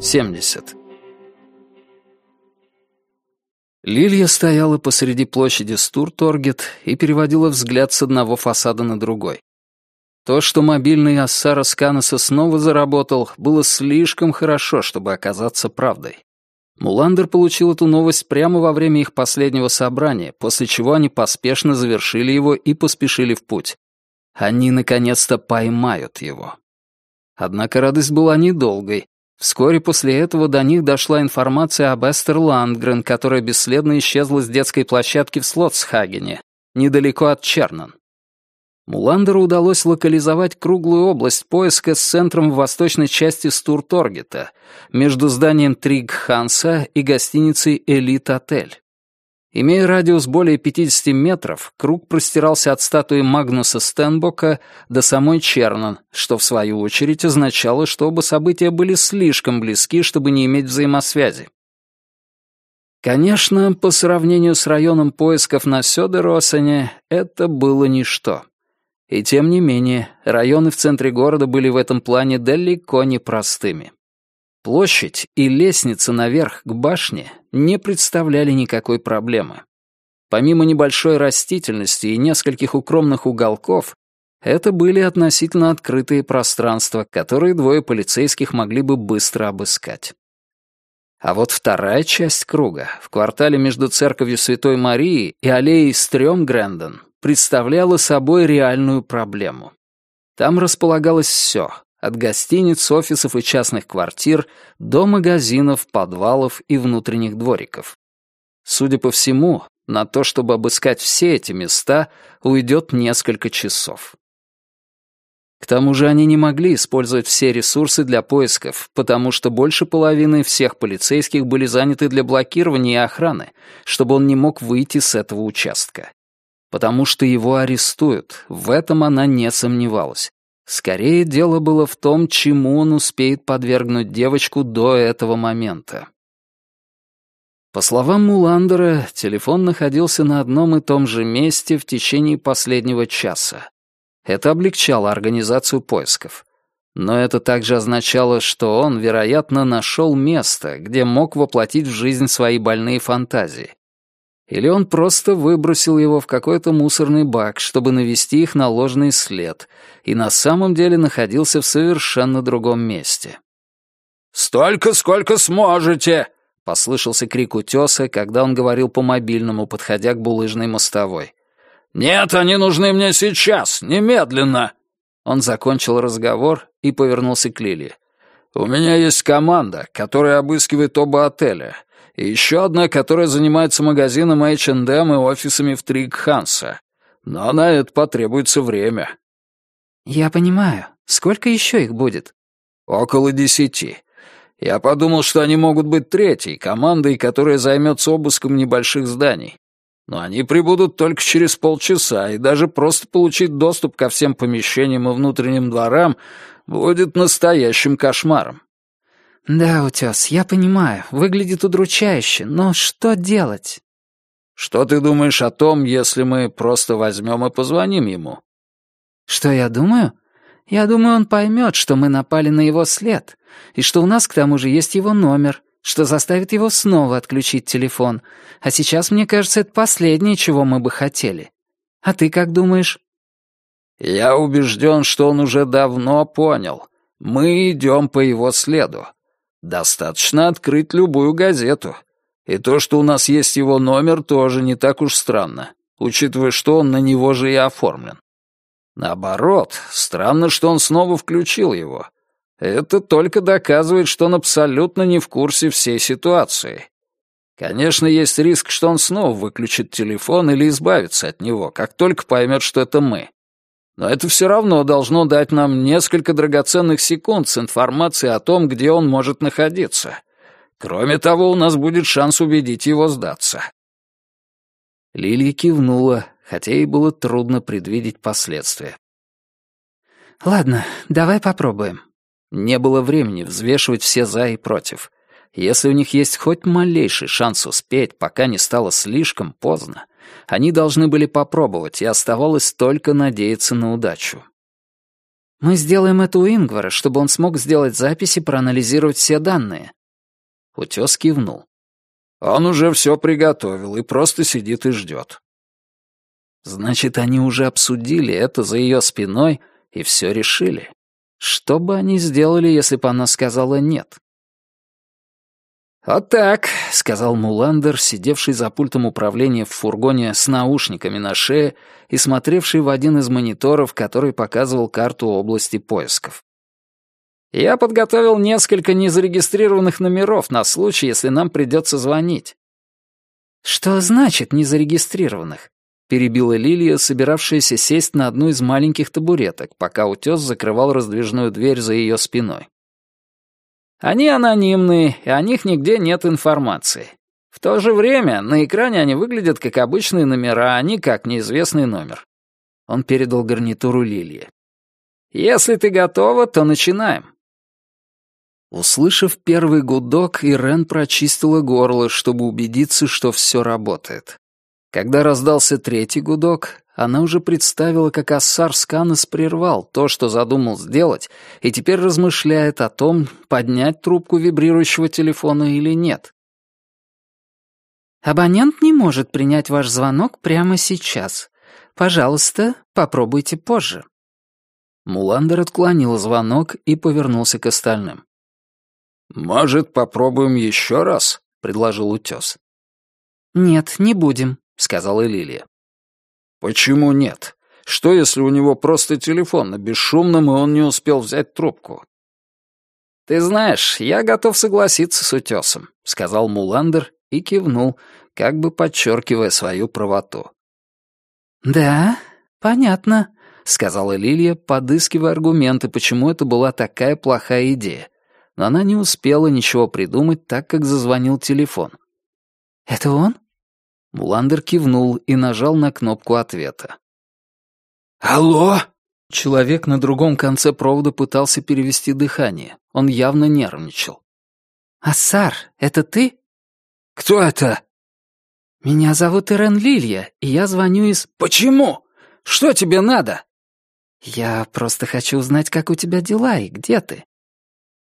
Семьдесят. Лилия стояла посреди площади Стурторгет и переводила взгляд с одного фасада на другой. То, что мобильный Ассара Сканеса снова заработал, было слишком хорошо, чтобы оказаться правдой. Муландер получил эту новость прямо во время их последнего собрания, после чего они поспешно завершили его и поспешили в путь. Они наконец-то поймают его. Однако радость была недолгой. Вскоре после этого до них дошла информация об Эстер Ландгрен, которая бесследно исчезла с детской площадки в Слотсхагене, недалеко от Чернан. Муландеру удалось локализовать круглую область поиска с центром в восточной части Стурторгета, между зданием Триг Ханса и гостиницей Элит Отель. Имея радиус более 50 метров, круг простирался от статуи Магнуса Стенбока до самой Чернан, что в свою очередь означало, что оба события были слишком близки, чтобы не иметь взаимосвязи. Конечно, по сравнению с районом поисков на Сёдеросене, это было ничто. И тем не менее, районы в центре города были в этом плане далеко не простыми. Площадь и лестница наверх к башне не представляли никакой проблемы. Помимо небольшой растительности и нескольких укромных уголков, это были относительно открытые пространства, которые двое полицейских могли бы быстро обыскать. А вот вторая часть круга, в квартале между церковью Святой Марии и аллеей Стрёмгрэнден, представляла собой реальную проблему. Там располагалось все, от гостиниц, офисов и частных квартир до магазинов, подвалов и внутренних двориков. Судя по всему, на то, чтобы обыскать все эти места, уйдет несколько часов. К тому же они не могли использовать все ресурсы для поисков, потому что больше половины всех полицейских были заняты для блокирования и охраны, чтобы он не мог выйти с этого участка потому что его арестуют, в этом она не сомневалась. Скорее, дело было в том, чему он успеет подвергнуть девочку до этого момента. По словам Муландера, телефон находился на одном и том же месте в течение последнего часа. Это облегчало организацию поисков. Но это также означало, что он, вероятно, нашел место, где мог воплотить в жизнь свои больные фантазии. Или он просто выбросил его в какой-то мусорный бак, чтобы навести их на ложный след, и на самом деле находился в совершенно другом месте. «Столько, сколько сможете!» — послышался крик утеса, когда он говорил по мобильному, подходя к булыжной мостовой. «Нет, они нужны мне сейчас, немедленно!» Он закончил разговор и повернулся к Лили. «У меня есть команда, которая обыскивает оба отеля и еще одна, которая занимается магазином H&M и офисами в Тригханса. Но на это потребуется время». «Я понимаю. Сколько еще их будет?» «Около десяти. Я подумал, что они могут быть третьей командой, которая займется обыском небольших зданий. Но они прибудут только через полчаса, и даже просто получить доступ ко всем помещениям и внутренним дворам будет настоящим кошмаром. «Да, утес, я понимаю, выглядит удручающе, но что делать?» «Что ты думаешь о том, если мы просто возьмем и позвоним ему?» «Что я думаю? Я думаю, он поймет, что мы напали на его след, и что у нас к тому же есть его номер, что заставит его снова отключить телефон. А сейчас, мне кажется, это последнее, чего мы бы хотели. А ты как думаешь?» «Я убежден, что он уже давно понял. Мы идем по его следу. Достаточно открыть любую газету. И то, что у нас есть его номер, тоже не так уж странно, учитывая, что он на него же и оформлен. Наоборот, странно, что он снова включил его. Это только доказывает, что он абсолютно не в курсе всей ситуации. Конечно, есть риск, что он снова выключит телефон или избавится от него, как только поймет, что это мы. Но это все равно должно дать нам несколько драгоценных секунд с информацией о том, где он может находиться. Кроме того, у нас будет шанс убедить его сдаться». Лилия кивнула, хотя ей было трудно предвидеть последствия. «Ладно, давай попробуем». Не было времени взвешивать все «за» и «против». Если у них есть хоть малейший шанс успеть, пока не стало слишком поздно, Они должны были попробовать, и оставалось только надеяться на удачу. «Мы сделаем это у Ингвара, чтобы он смог сделать записи и проанализировать все данные». Утес кивнул. «Он уже все приготовил и просто сидит и ждет». Значит, они уже обсудили это за ее спиной и все решили. Что бы они сделали, если бы она сказала «нет»? «Вот так», — сказал Муландер, сидевший за пультом управления в фургоне с наушниками на шее и смотревший в один из мониторов, который показывал карту области поисков. «Я подготовил несколько незарегистрированных номеров на случай, если нам придется звонить». «Что значит незарегистрированных?» — перебила Лилия, собиравшаяся сесть на одну из маленьких табуреток, пока утес закрывал раздвижную дверь за ее спиной. Они анонимные, и о них нигде нет информации. В то же время на экране они выглядят как обычные номера, а не как неизвестный номер. Он передал гарнитуру Лилии. «Если ты готова, то начинаем». Услышав первый гудок, Ирен прочистила горло, чтобы убедиться, что все работает. Когда раздался третий гудок, она уже представила, как Ассар Сканес прервал то, что задумал сделать, и теперь размышляет о том, поднять трубку вибрирующего телефона или нет. «Абонент не может принять ваш звонок прямо сейчас. Пожалуйста, попробуйте позже». Муландер отклонил звонок и повернулся к остальным. «Может, попробуем еще раз?» — предложил утес. «Нет, не будем», — сказала Лилия. «Почему нет? Что, если у него просто телефон на бесшумном, и он не успел взять трубку?» «Ты знаешь, я готов согласиться с утесом», — сказал Муландер и кивнул, как бы подчеркивая свою правоту. «Да, понятно», — сказала Лилия, подыскивая аргументы, почему это была такая плохая идея. Но она не успела ничего придумать, так как зазвонил телефон. «Это он?» Муландер кивнул и нажал на кнопку ответа. «Алло?» Человек на другом конце провода пытался перевести дыхание. Он явно нервничал. «Ассар, это ты?» «Кто это?» «Меня зовут Ирен Лилья, и я звоню из...» «Почему? Что тебе надо?» «Я просто хочу узнать, как у тебя дела и где ты».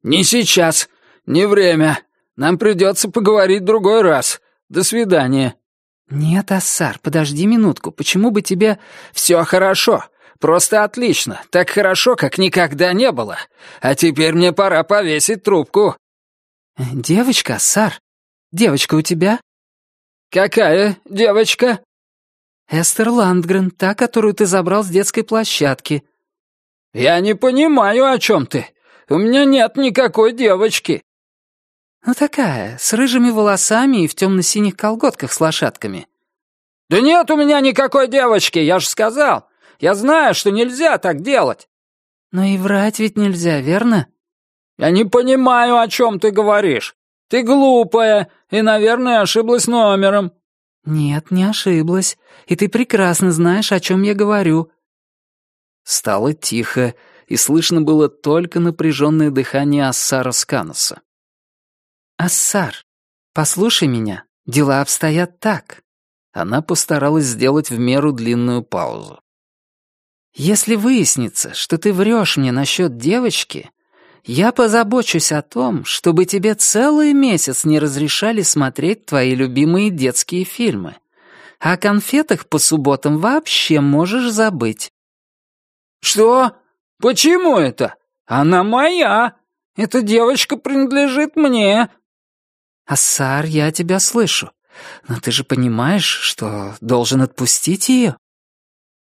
«Не сейчас. Не время. Нам придется поговорить другой раз. До свидания». «Нет, Ассар, подожди минутку. Почему бы тебе...» «Все хорошо. Просто отлично. Так хорошо, как никогда не было. А теперь мне пора повесить трубку». «Девочка, Ассар? Девочка у тебя?» «Какая девочка?» «Эстер Ландгрен, та, которую ты забрал с детской площадки». «Я не понимаю, о чем ты. У меня нет никакой девочки». «Ну такая, с рыжими волосами и в темно-синих колготках с лошадками». «Да нет у меня никакой девочки, я же сказал. Я знаю, что нельзя так делать». «Но и врать ведь нельзя, верно?» «Я не понимаю, о чем ты говоришь. Ты глупая и, наверное, ошиблась номером». «Нет, не ошиблась. И ты прекрасно знаешь, о чем я говорю». Стало тихо, и слышно было только напряженное дыхание Ассара Сканоса. «Ассар, послушай меня, дела обстоят так». Она постаралась сделать в меру длинную паузу. «Если выяснится, что ты врешь мне насчет девочки, я позабочусь о том, чтобы тебе целый месяц не разрешали смотреть твои любимые детские фильмы. О конфетах по субботам вообще можешь забыть». «Что? Почему это? Она моя. Эта девочка принадлежит мне», «Ассар, я тебя слышу. Но ты же понимаешь, что должен отпустить ее?»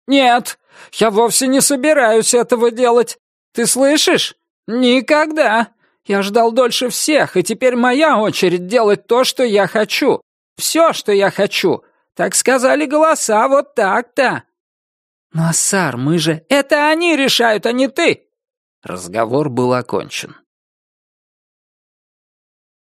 «Нет, я вовсе не собираюсь этого делать. Ты слышишь? Никогда. Я ждал дольше всех, и теперь моя очередь делать то, что я хочу. Все, что я хочу. Так сказали голоса, вот так-то». «Но, Ассар, мы же...» «Это они решают, а не ты!» Разговор был окончен.